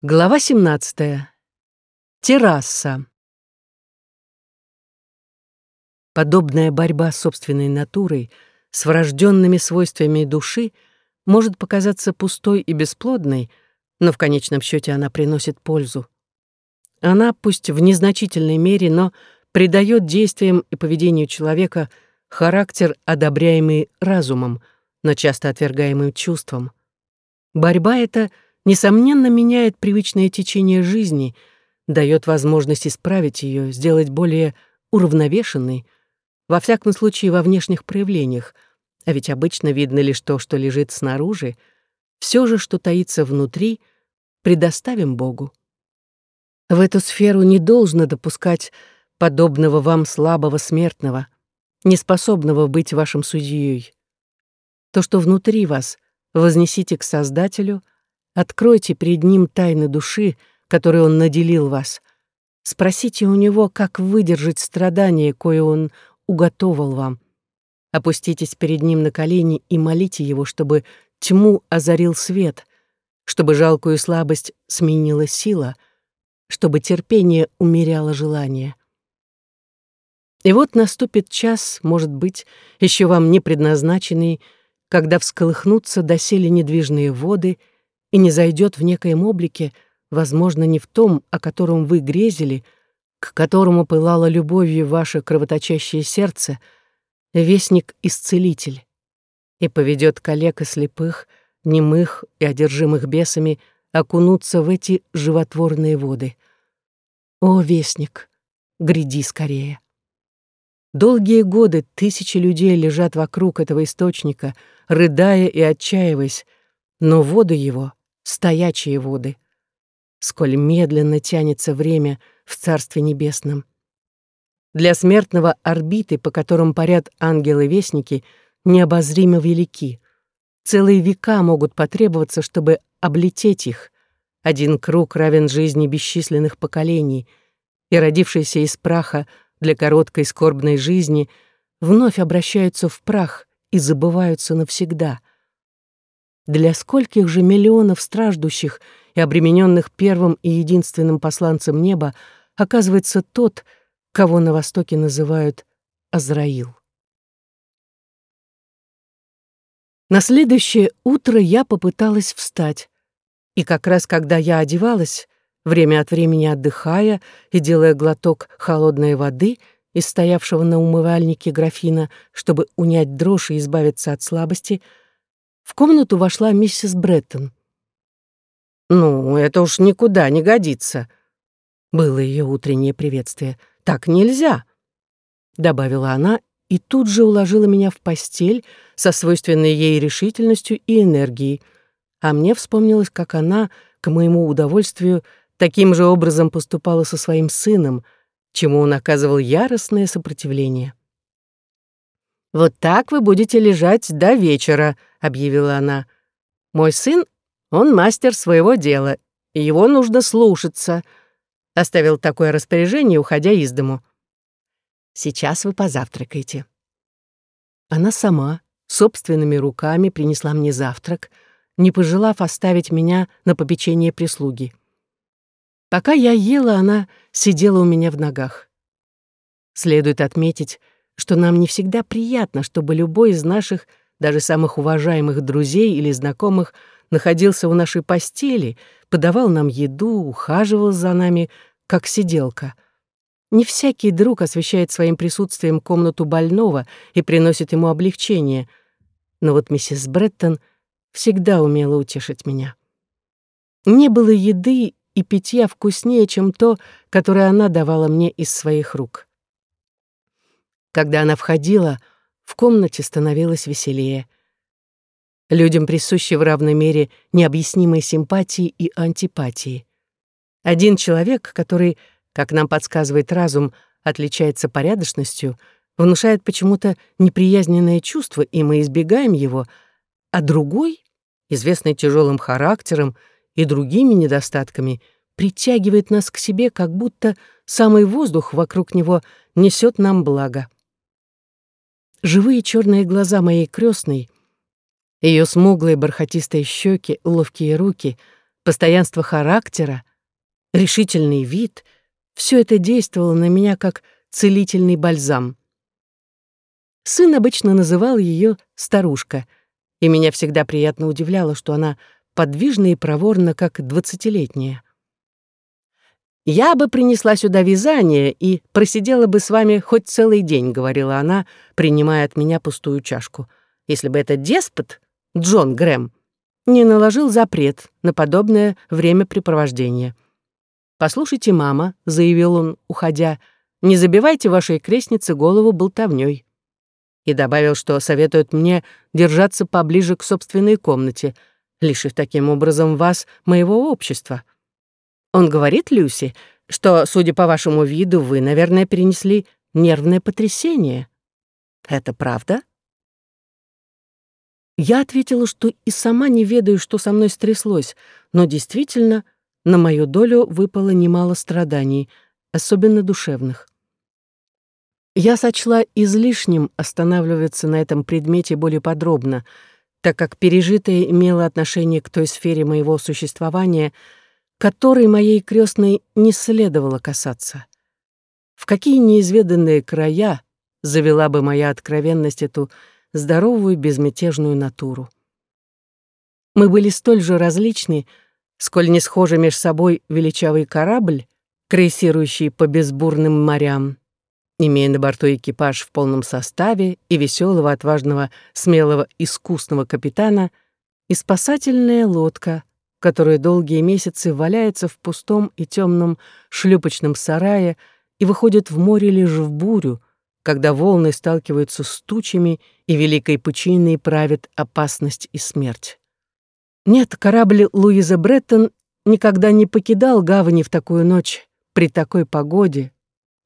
Глава 17. Терраса. Подобная борьба с собственной натурой, с врожденными свойствами души, может показаться пустой и бесплодной, но в конечном счете она приносит пользу. Она, пусть в незначительной мере, но придает действиям и поведению человека характер, одобряемый разумом, но часто отвергаемым чувством. Борьба эта — несомненно, меняет привычное течение жизни, дает возможность исправить ее, сделать более уравновешенной, во всяком случае во внешних проявлениях, а ведь обычно видно лишь то, что лежит снаружи, все же, что таится внутри, предоставим Богу. В эту сферу не должно допускать подобного вам слабого смертного, неспособного быть вашим судьей. То, что внутри вас, вознесите к Создателю — Откройте перед ним тайны души, которой он наделил вас. Спросите у него, как выдержать страдания, кое он уготовал вам. Опуститесь перед ним на колени и молите его, чтобы тьму озарил свет, чтобы жалкую слабость сменила сила, чтобы терпение умеряло желание. И вот наступит час, может быть, еще вам не предназначенный, когда всколыхнутся доселе недвижные воды — и не зайдет в некоем облике, возможно, не в том, о котором вы грезили, к которому пылало любовью ваше кровоточащее сердце, вестник-исцелитель, и поведет коллег и слепых, немых и одержимых бесами окунуться в эти животворные воды. О, вестник, гряди скорее! Долгие годы тысячи людей лежат вокруг этого источника, рыдая и отчаиваясь, но воды его стоячие воды. Сколь медленно тянется время в Царстве Небесном. Для смертного орбиты, по которым парят ангелы-вестники, необозримо велики. Целые века могут потребоваться, чтобы облететь их. Один круг равен жизни бесчисленных поколений, и родившиеся из праха для короткой скорбной жизни вновь обращаются в прах и забываются навсегда — для скольких же миллионов страждущих и обремененных первым и единственным посланцем неба оказывается тот, кого на Востоке называют Азраил. На следующее утро я попыталась встать, и как раз когда я одевалась, время от времени отдыхая и делая глоток холодной воды из стоявшего на умывальнике графина, чтобы унять дрожь и избавиться от слабости — в комнату вошла миссис Бреттон. «Ну, это уж никуда не годится», — было ее утреннее приветствие. «Так нельзя», — добавила она и тут же уложила меня в постель со свойственной ей решительностью и энергией. А мне вспомнилось, как она, к моему удовольствию, таким же образом поступала со своим сыном, чему он оказывал яростное сопротивление. «Вот так вы будете лежать до вечера», — объявила она. «Мой сын, он мастер своего дела, и его нужно слушаться», — оставил такое распоряжение, уходя из дому. «Сейчас вы позавтракаете». Она сама, собственными руками принесла мне завтрак, не пожелав оставить меня на попечение прислуги. Пока я ела, она сидела у меня в ногах. Следует отметить, что нам не всегда приятно, чтобы любой из наших, даже самых уважаемых друзей или знакомых, находился у нашей постели, подавал нам еду, ухаживал за нами, как сиделка. Не всякий друг освещает своим присутствием комнату больного и приносит ему облегчение. Но вот миссис Бреттон всегда умела утешить меня. Не было еды и питья вкуснее, чем то, которое она давала мне из своих рук. Когда она входила, в комнате становилось веселее. Людям присущи в равной мере необъяснимые симпатии и антипатии. Один человек, который, как нам подсказывает разум, отличается порядочностью, внушает почему-то неприязненное чувство, и мы избегаем его, а другой, известный тяжелым характером и другими недостатками, притягивает нас к себе, как будто самый воздух вокруг него несет нам благо. Живые черные глаза моей крестной, ее смуглые бархатистые щеки, ловкие руки, постоянство характера, решительный вид — все это действовало на меня как целительный бальзам. Сын обычно называл ее «старушка», и меня всегда приятно удивляло, что она подвижна и проворна, как двадцатилетняя. «Я бы принесла сюда вязание и просидела бы с вами хоть целый день», — говорила она, принимая от меня пустую чашку. «Если бы этот деспот, Джон Грэм, не наложил запрет на подобное времяпрепровождение». «Послушайте, мама», — заявил он, уходя, — «не забивайте вашей крестнице голову болтовнёй». И добавил, что советует мне держаться поближе к собственной комнате, лишив таким образом вас моего общества. Он говорит, Люси, что, судя по вашему виду, вы, наверное, перенесли нервное потрясение. Это правда? Я ответила, что и сама не ведаю, что со мной стряслось, но действительно на мою долю выпало немало страданий, особенно душевных. Я сочла излишним останавливаться на этом предмете более подробно, так как пережитое имело отношение к той сфере моего существования, которой моей крестной не следовало касаться. В какие неизведанные края завела бы моя откровенность эту здоровую безмятежную натуру. Мы были столь же различны, сколь не схожи между собой величавый корабль, крейсирующий по безбурным морям, имея на борту экипаж в полном составе и веселого, отважного, смелого, искусного капитана, и спасательная лодка, которая долгие месяцы валяется в пустом и темном шлюпочном сарае и выходит в море лишь в бурю, когда волны сталкиваются с тучами и великой пучиной правит опасность и смерть. Нет, корабль Луиза Бреттон никогда не покидал гавани в такую ночь, при такой погоде,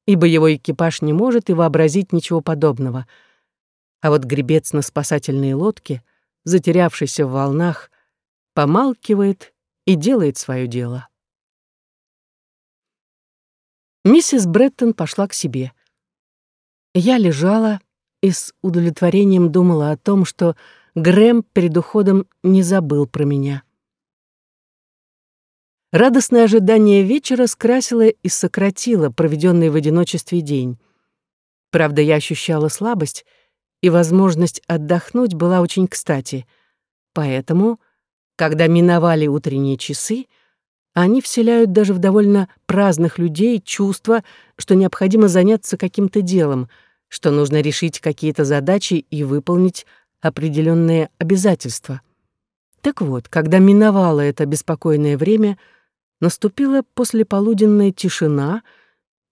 ибо его экипаж не может и вообразить ничего подобного. А вот гребец на спасательной лодке, затерявшийся в волнах, помалкивает и делает свое дело. Миссис Бреттон пошла к себе. Я лежала и с удовлетворением думала о том, что Грэм перед уходом не забыл про меня. Радостное ожидание вечера скрасило и сократило проведенный в одиночестве день. Правда, я ощущала слабость, и возможность отдохнуть была очень кстати. Поэтому, когда миновали утренние часы, они вселяют даже в довольно праздных людей чувство, что необходимо заняться каким-то делом, что нужно решить какие-то задачи и выполнить определенные обязательства. Так вот, когда миновало это беспокойное время — Наступила послеполуденная тишина,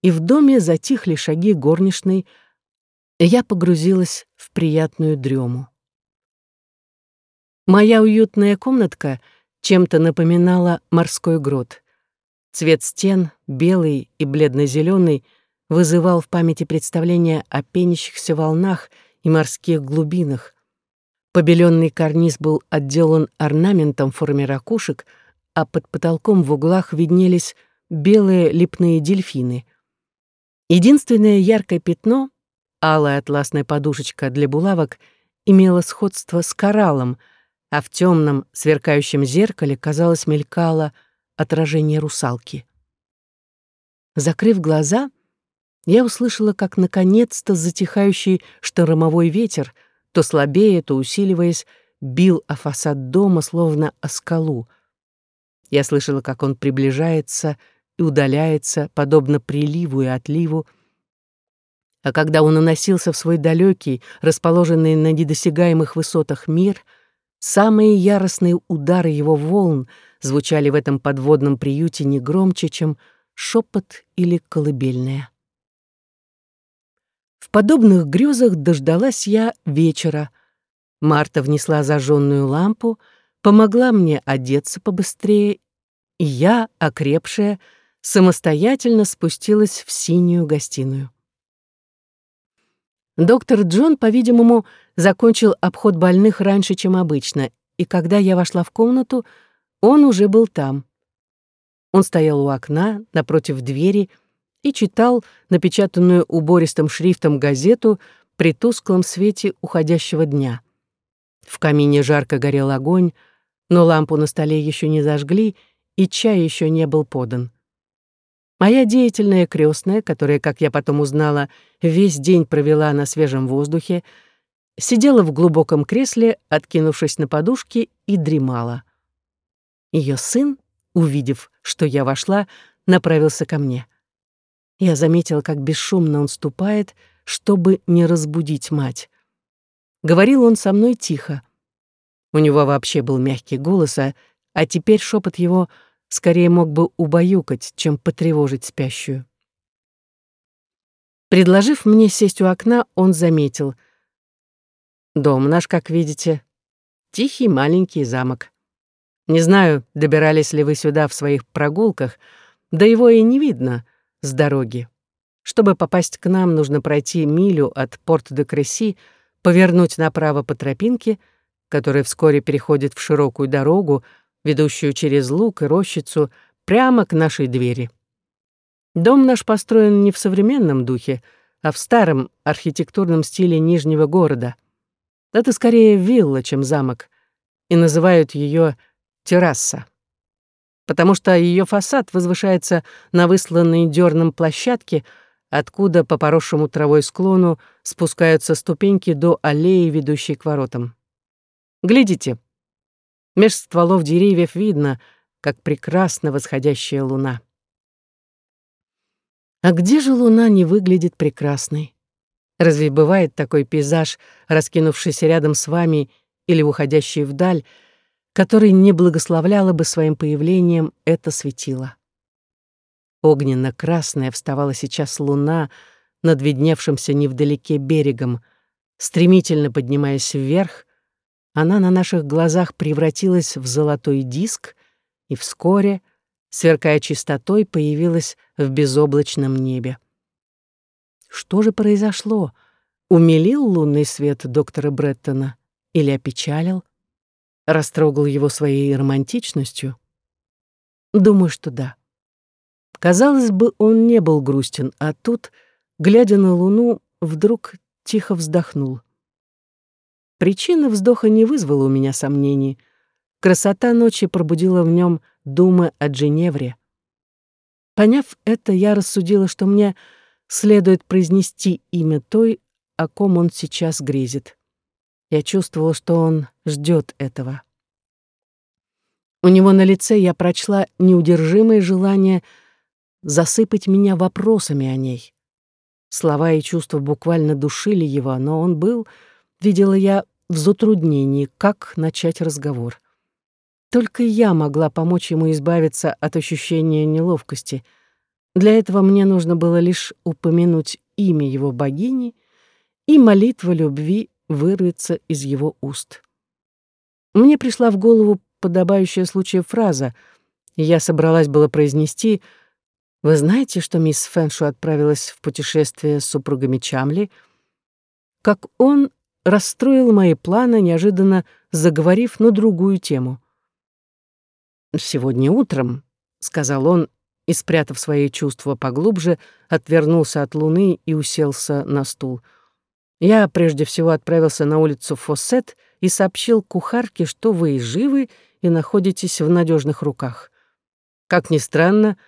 и в доме затихли шаги горничной, и я погрузилась в приятную дрему. Моя уютная комнатка чем-то напоминала морской грот. Цвет стен, белый и бледно-зеленый, вызывал в памяти представление о пенящихся волнах и морских глубинах. Побеленный карниз был отделан орнаментом в форме ракушек — а под потолком в углах виднелись белые липные дельфины. Единственное яркое пятно, алая атласная подушечка для булавок, имело сходство с кораллом, а в темном сверкающем зеркале, казалось, мелькало отражение русалки. Закрыв глаза, я услышала, как наконец-то затихающий штормовой ветер, то слабее, то усиливаясь, бил о фасад дома, словно о скалу — я слышала, как он приближается и удаляется, подобно приливу и отливу. А когда он уносился в свой далекий, расположенный на недосягаемых высотах мир, самые яростные удары его волн звучали в этом подводном приюте не громче, чем шепот или колыбельная. В подобных грезах дождалась я вечера. Марта внесла зажженную лампу — помогла мне одеться побыстрее, и я, окрепшая, самостоятельно спустилась в синюю гостиную. Доктор Джон, по-видимому, закончил обход больных раньше, чем обычно, и когда я вошла в комнату, он уже был там. Он стоял у окна, напротив двери, и читал напечатанную убористым шрифтом газету при тусклом свете уходящего дня. В камине жарко горел огонь, но лампу на столе еще не зажгли, и чай еще не был подан. Моя деятельная крестная, которая, как я потом узнала, весь день провела на свежем воздухе, сидела в глубоком кресле, откинувшись на подушке, и дремала. Ее сын, увидев, что я вошла, направился ко мне. Я заметила, как бесшумно он ступает, чтобы не разбудить мать. Говорил он со мной тихо. У него вообще был мягкий голос, а, а теперь шепот его скорее мог бы убаюкать, чем потревожить спящую. Предложив мне сесть у окна, он заметил. «Дом наш, как видите, тихий маленький замок. Не знаю, добирались ли вы сюда в своих прогулках, да его и не видно с дороги. Чтобы попасть к нам, нужно пройти милю от Порт-де-Креси, повернуть направо по тропинке, которая вскоре переходит в широкую дорогу, ведущую через луг и рощицу, прямо к нашей двери. Дом наш построен не в современном духе, а в старом архитектурном стиле Нижнего города. Это скорее вилла, чем замок, и называют ее терраса. Потому что ее фасад возвышается на высланной дерном площадке, откуда по поросшему травой склону спускаются ступеньки до аллеи, ведущей к воротам. Глядите. Меж стволов деревьев видно, как прекрасно восходящая луна. А где же луна не выглядит прекрасной? Разве бывает такой пейзаж, раскинувшийся рядом с вами или уходящий вдаль, который не благословляла бы своим появлением это светило? Огненно-красная вставала сейчас луна над видневшимся невдалеке берегом. Стремительно поднимаясь вверх, она на наших глазах превратилась в золотой диск и вскоре, сверкая чистотой, появилась в безоблачном небе. Что же произошло? Умилил лунный свет доктора Бреттона или опечалил? Растрогал его своей романтичностью? Думаю, что да. Казалось бы, он не был грустен, а тут, глядя на луну, вдруг тихо вздохнул. Причина вздоха не вызвала у меня сомнений. Красота ночи пробудила в нем думы о Дженевре. Поняв это, я рассудила, что мне следует произнести имя той, о ком он сейчас грезит. Я чувствовала, что он ждет этого. У него на лице я прочла неудержимое желание — засыпать меня вопросами о ней. Слова и чувства буквально душили его, но он был, видела я, в затруднении, как начать разговор. Только я могла помочь ему избавиться от ощущения неловкости. Для этого мне нужно было лишь упомянуть имя его богини, и молитва любви вырвется из его уст. Мне пришла в голову подобающая случаю фраза, и я собралась было произнести — вы знаете, что мисс Фэншу отправилась в путешествие с супругами Чамли? Как он расстроил мои планы, неожиданно заговорив на другую тему. «Сегодня утром», — сказал он, и, спрятав свои чувства поглубже, отвернулся от луны и уселся на стул. «Я прежде всего отправился на улицу Фоссет и сообщил кухарке, что вы живы и находитесь в надежных руках. Как ни странно, —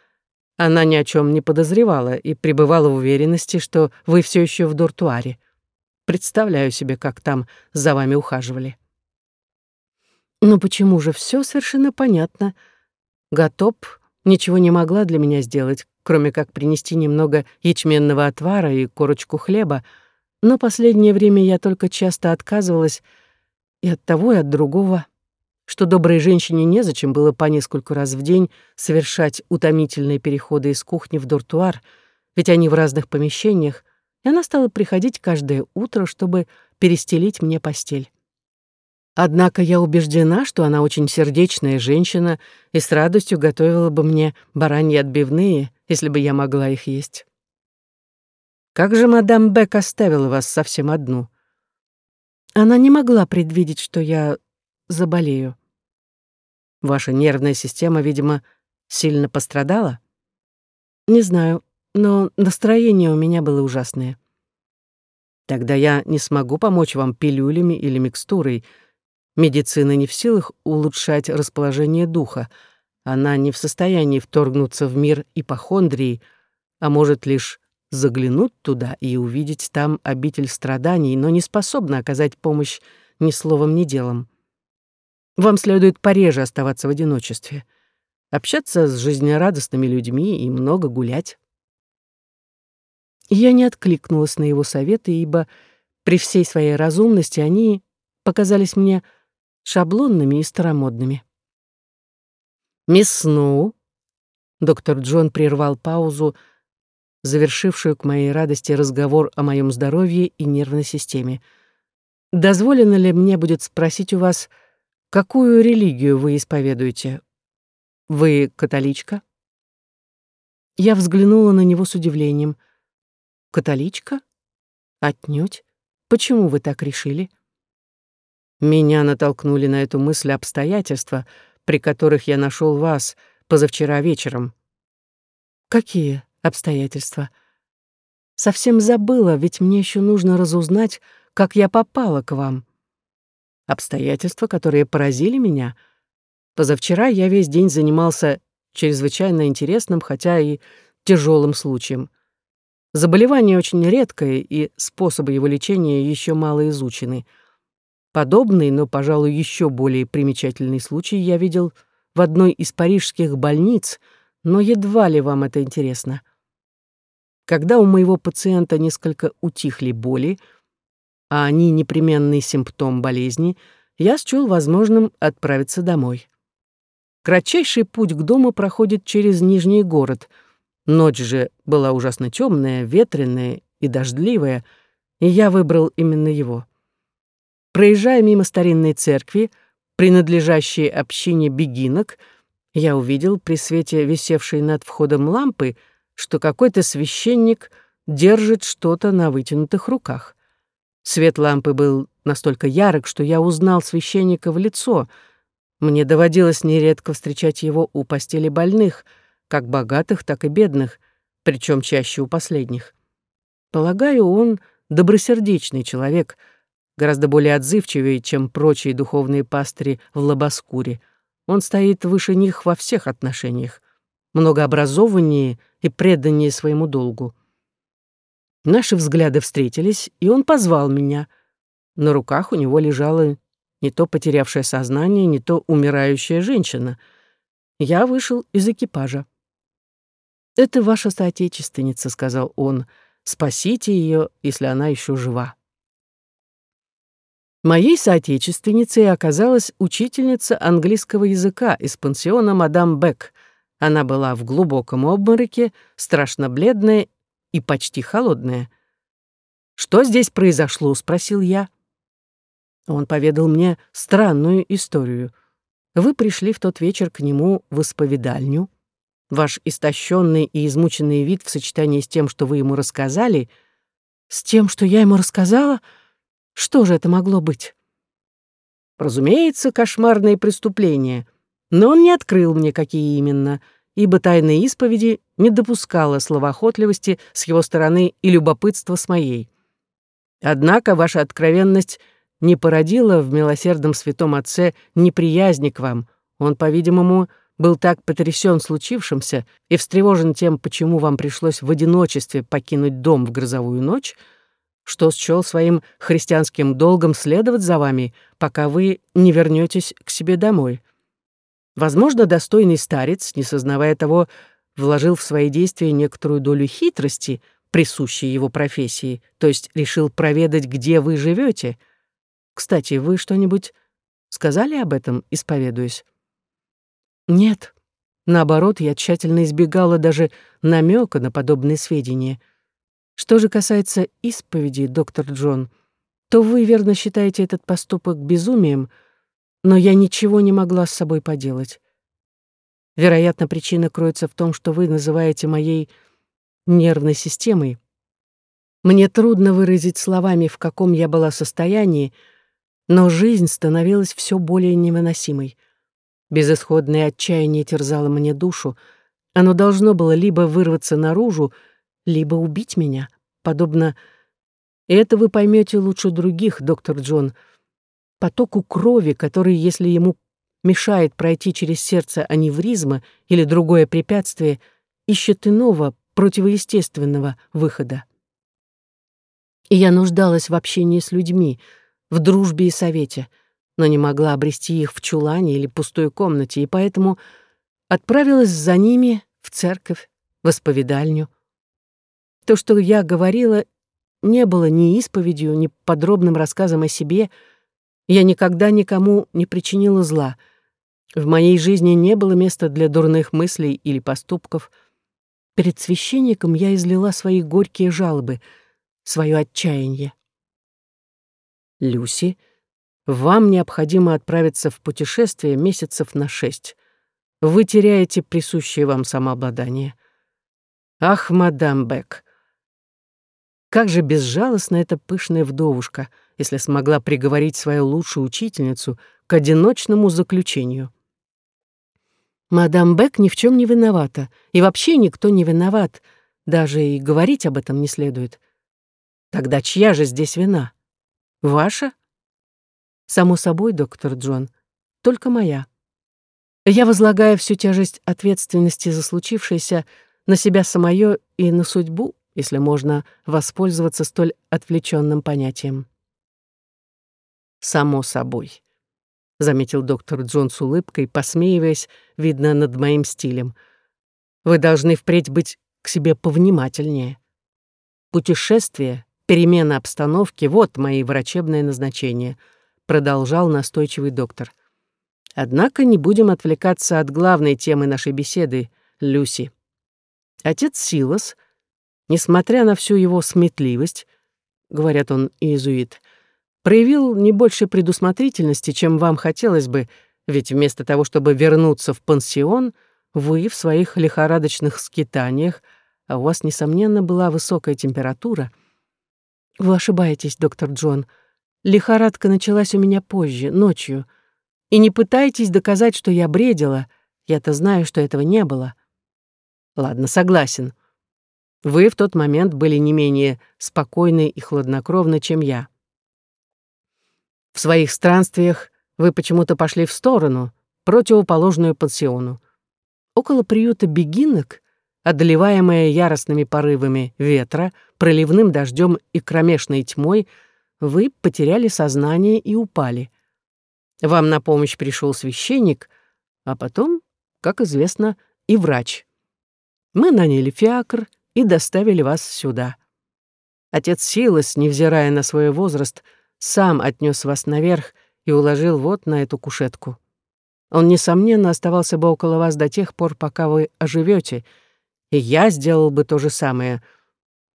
она ни о чем не подозревала и пребывала в уверенности, что вы все еще в дуртуаре. Представляю себе, как там за вами ухаживали. Но почему же все совершенно понятно? Готоп ничего не могла для меня сделать, кроме как принести немного ячменного отвара и корочку хлеба, но последнее время я только часто отказывалась и от того, и от другого что доброй женщине незачем было по нескольку раз в день совершать утомительные переходы из кухни в дуртуар, ведь они в разных помещениях, и она стала приходить каждое утро, чтобы перестелить мне постель. Однако я убеждена, что она очень сердечная женщина и с радостью готовила бы мне бараньи отбивные, если бы я могла их есть. Как же мадам Бек оставила вас совсем одну? Она не могла предвидеть, что я заболею. Ваша нервная система, видимо, сильно пострадала? Не знаю, но настроение у меня было ужасное. Тогда я не смогу помочь вам пилюлями или микстурой. Медицина не в силах улучшать расположение духа, Она не в состоянии вторгнуться в мир ипохондрии, а может лишь заглянуть туда и увидеть там обитель страданий, но не способна оказать помощь ни словом, ни делом. Вам следует пореже оставаться в одиночестве, общаться с жизнерадостными людьми и много гулять. Я не откликнулась на его советы, ибо при всей своей разумности они показались мне шаблонными и старомодными. «Мисс Сноу», — доктор Джон прервал паузу, завершившую к моей радости разговор о моем здоровье и нервной системе. «Дозволено ли мне будет спросить у вас, какую религию вы исповедуете? Вы католичка?» Я взглянула на него с удивлением. «Католичка? Отнюдь. Почему вы так решили?» Меня натолкнули на эту мысль обстоятельства, при которых я нашел вас позавчера вечером. Какие обстоятельства? Совсем забыла, ведь мне еще нужно разузнать, как я попала к вам. Обстоятельства, которые поразили меня. Позавчера я весь день занимался чрезвычайно интересным, хотя и тяжелым случаем. Заболевание очень редкое, и способы его лечения еще мало изучены — Подобный, но, пожалуй, еще более примечательный случай я видел в одной из парижских больниц, но едва ли вам это интересно. Когда у моего пациента несколько утихли боли, а они непременный симптом болезни, я счел возможным отправиться домой. Кратчайший путь к дому проходит через Нижний город. Ночь же была ужасно темная, ветреная и дождливая, и я выбрал именно его. Проезжая мимо старинной церкви, принадлежащей общине бегинок, я увидел при свете висевшей над входом лампы, что какой-то священник держит что-то на вытянутых руках. Свет лампы был настолько ярок, что я узнал священника в лицо. Мне доводилось нередко встречать его у постели больных, как богатых, так и бедных, причем чаще у последних. Полагаю, он добросердечный человек — гораздо более отзывчивый, чем прочие духовные пастыри в Лобоскуре. Он стоит выше них во всех отношениях, многообразованнее и преданнее своему долгу. Наши взгляды встретились, и он позвал меня. На руках у него лежала не то потерявшая сознание, не то умирающая женщина. Я вышел из экипажа. «Это ваша соотечественница», — сказал он. «Спасите ее, если она еще жива». Моей соотечественницей оказалась учительница английского языка из пансиона мадам Бек. Она была в глубоком обмороке, страшно бледная и почти холодная. «Что здесь произошло?» — спросил я. Он поведал мне странную историю. Вы пришли в тот вечер к нему в исповедальню. Ваш истощенный и измученный вид в сочетании с тем, что вы ему рассказали... С тем, что я ему рассказала — что же это могло быть? Разумеется, кошмарные преступления, но он не открыл мне, какие именно, ибо тайной исповеди не допускала словоохотливости с его стороны и любопытства с моей. Однако ваша откровенность не породила в милосердном святом отце неприязни к вам. Он, по-видимому, был так потрясен случившимся и встревожен тем, почему вам пришлось в одиночестве покинуть дом в грозовую ночь, что счел своим христианским долгом следовать за вами, пока вы не вернетесь к себе домой. Возможно, достойный старец, не сознавая того, вложил в свои действия некоторую долю хитрости, присущей его профессии, то есть решил проведать, где вы живете. Кстати, вы что-нибудь сказали об этом, исповедуясь? Нет. Наоборот, я тщательно избегала даже намека на подобные сведения — что же касается исповеди, доктор Джон, то вы верно считаете этот поступок безумием, но я ничего не могла с собой поделать. Вероятно, причина кроется в том, что вы называете моей нервной системой. Мне трудно выразить словами, в каком я была состоянии, но жизнь становилась все более невыносимой. Безысходное отчаяние терзало мне душу. Оно должно было либо вырваться наружу, либо убить меня, подобно... И это вы поймете лучше других, доктор Джон, потоку крови, который, если ему мешает пройти через сердце аневризма или другое препятствие, ищет иного, противоестественного выхода. И я нуждалась в общении с людьми, в дружбе и совете, но не могла обрести их в чулане или пустой комнате, и поэтому отправилась за ними в церковь, в исповедальню. То, что я говорила, не было ни исповедью, ни подробным рассказом о себе. Я никогда никому не причинила зла. В моей жизни не было места для дурных мыслей или поступков. Перед священником я излила свои горькие жалобы, свое отчаяние. «Люси, вам необходимо отправиться в путешествие месяцев на шесть. Вы теряете присущее вам самообладание. Ах, мадам Бек, как же безжалостна эта пышная вдовушка, если смогла приговорить свою лучшую учительницу к одиночному заключению. Мадам Бек ни в чем не виновата, и вообще никто не виноват, даже и говорить об этом не следует. Тогда чья же здесь вина? Ваша? Само собой, доктор Джон, только моя. Я возлагаю всю тяжесть ответственности за случившееся на себя самое и на судьбу, если можно воспользоваться столь отвлеченным понятием. «Само собой», — заметил доктор Джон с улыбкой, посмеиваясь, видно, над моим стилем. «Вы должны впредь быть к себе повнимательнее. Путешествие, перемена обстановки — вот мои врачебные назначения», — продолжал настойчивый доктор. «Однако не будем отвлекаться от главной темы нашей беседы, Люси. Отец Силас — несмотря на всю его сметливость, говорят он иезуит, проявил не больше предусмотрительности, чем вам хотелось бы, ведь вместо того, чтобы вернуться в пансион, вы в своих лихорадочных скитаниях, а у вас, несомненно, была высокая температура. Вы ошибаетесь, доктор Джон. Лихорадка началась у меня позже, ночью. И не пытайтесь доказать, что я бредила. Я-то знаю, что этого не было. Ладно, согласен. Вы в тот момент были не менее спокойны и хладнокровны, чем я. В своих странствиях вы почему-то пошли в сторону, противоположную пансиону. Около приюта бегинок, одолеваемая яростными порывами ветра, проливным дождем и кромешной тьмой, вы потеряли сознание и упали. Вам на помощь пришел священник, а потом, как известно, и врач. Мы наняли фиакр и доставили вас сюда. Отец Силас, невзирая на свой возраст, сам отнес вас наверх и уложил вот на эту кушетку. Он, несомненно, оставался бы около вас до тех пор, пока вы оживете, и я сделал бы то же самое.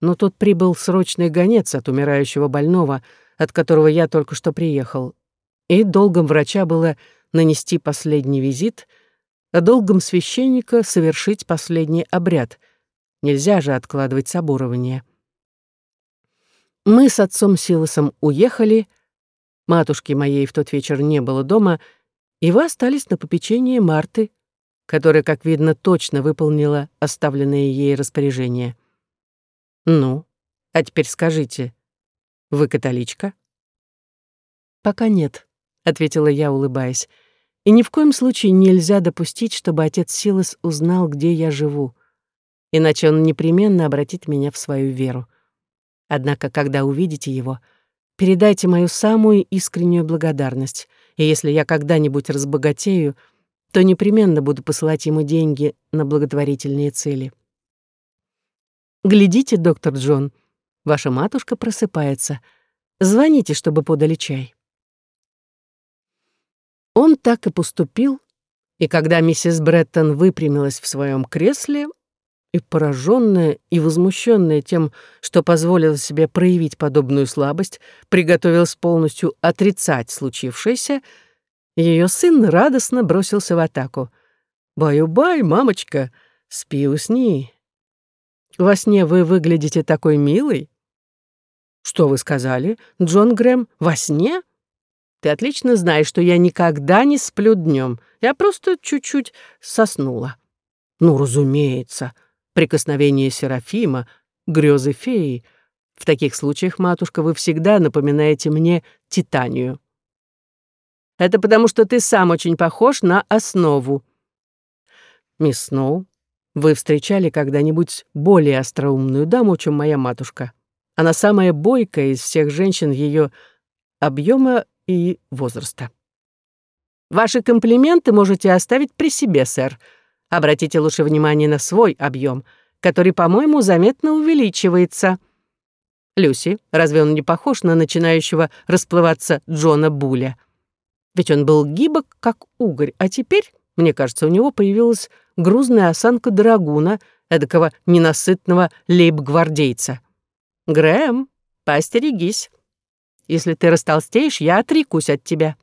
Но тут прибыл срочный гонец от умирающего больного, от которого я только что приехал, и долгом врача было нанести последний визит, а долгом священника — совершить последний обряд, Нельзя же откладывать соборование. Мы с отцом Силосом уехали, матушки моей в тот вечер не было дома, и вы остались на попечении Марты, которая, как видно, точно выполнила оставленное ей распоряжение. Ну, а теперь скажите, вы католичка? Пока нет, ответила я, улыбаясь. И ни в коем случае нельзя допустить, чтобы отец Силос узнал, где я живу иначе он непременно обратит меня в свою веру. Однако, когда увидите его, передайте мою самую искреннюю благодарность, и если я когда-нибудь разбогатею, то непременно буду посылать ему деньги на благотворительные цели. Глядите, доктор Джон, ваша матушка просыпается. Звоните, чтобы подали чай. Он так и поступил, и когда миссис Бреттон выпрямилась в своем кресле, и пораженная, и возмущенная тем, что позволила себе проявить подобную слабость, приготовилась полностью отрицать случившееся, ее сын радостно бросился в атаку. «Баю-бай, мамочка, спи, усни. Во сне вы выглядите такой милой». «Что вы сказали, Джон Грэм, во сне?» «Ты отлично знаешь, что я никогда не сплю днем. Я просто чуть-чуть соснула». «Ну, разумеется», прикосновение Серафима, грезы феи. В таких случаях, матушка, вы всегда напоминаете мне Титанию. Это потому, что ты сам очень похож на основу. Мисс Сноу, вы встречали когда-нибудь более остроумную даму, чем моя матушка? Она самая бойкая из всех женщин ее объема и возраста. Ваши комплименты можете оставить при себе, сэр. Обратите лучше внимание на свой объем, который, по-моему, заметно увеличивается. Люси, разве он не похож на начинающего расплываться Джона Буля? Ведь он был гибок, как угорь, а теперь, мне кажется, у него появилась грузная осанка драгуна, эдакого ненасытного лейб-гвардейца. Грэм, постерегись. Если ты растолстеешь, я отрекусь от тебя.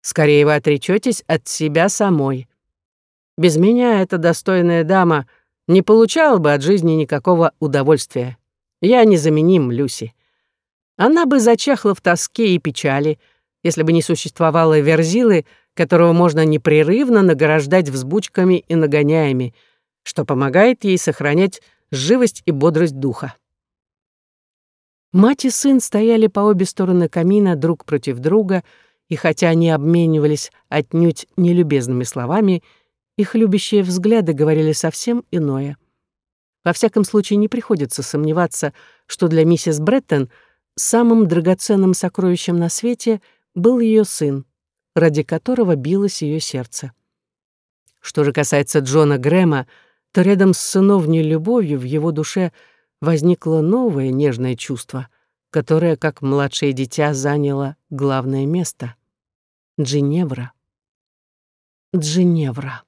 Скорее вы отречетесь от себя самой. Без меня эта достойная дама не получала бы от жизни никакого удовольствия. Я незаменим, Люси. Она бы зачахла в тоске и печали, если бы не существовало верзилы, которого можно непрерывно награждать взбучками и нагоняями, что помогает ей сохранять живость и бодрость духа. Мать и сын стояли по обе стороны камина друг против друга, и хотя они обменивались отнюдь нелюбезными словами, их любящие взгляды говорили совсем иное. Во всяком случае, не приходится сомневаться, что для миссис Бреттон самым драгоценным сокровищем на свете был ее сын, ради которого билось ее сердце. Что же касается Джона Грэма, то рядом с сыновней любовью в его душе возникло новое нежное чувство, которое, как младшее дитя, заняло главное место. Джиневра. Джиневра.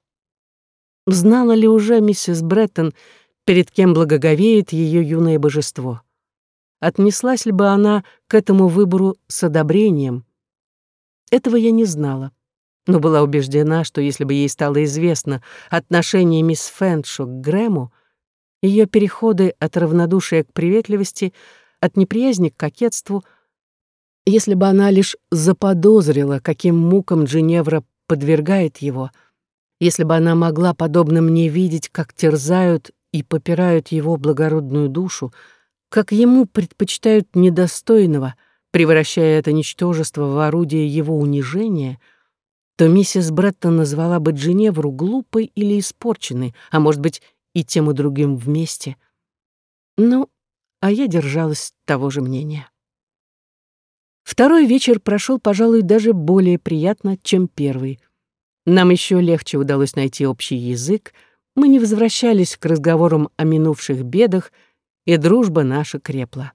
Знала ли уже миссис Бреттон, перед кем благоговеет ее юное божество? Отнеслась ли бы она к этому выбору с одобрением? Этого я не знала, но была убеждена, что если бы ей стало известно отношение мисс Фэншо к Грэму, ее переходы от равнодушия к приветливости, от неприязни к кокетству — если бы она лишь заподозрила, каким мукам Джиневра подвергает его, если бы она могла, подобно мне, видеть, как терзают и попирают его благородную душу, как ему предпочитают недостойного, превращая это ничтожество в орудие его унижения, то миссис Бреттон назвала бы Джиневру глупой или испорченной, а может быть, и тем и другим вместе. Ну, а я держалась того же мнения. Второй вечер прошел, пожалуй, даже более приятно, чем первый. Нам еще легче удалось найти общий язык, мы не возвращались к разговорам о минувших бедах, и дружба наша крепла.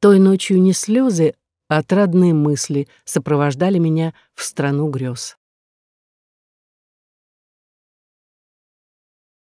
Той ночью не слезы, а отрадные мысли сопровождали меня в страну грез.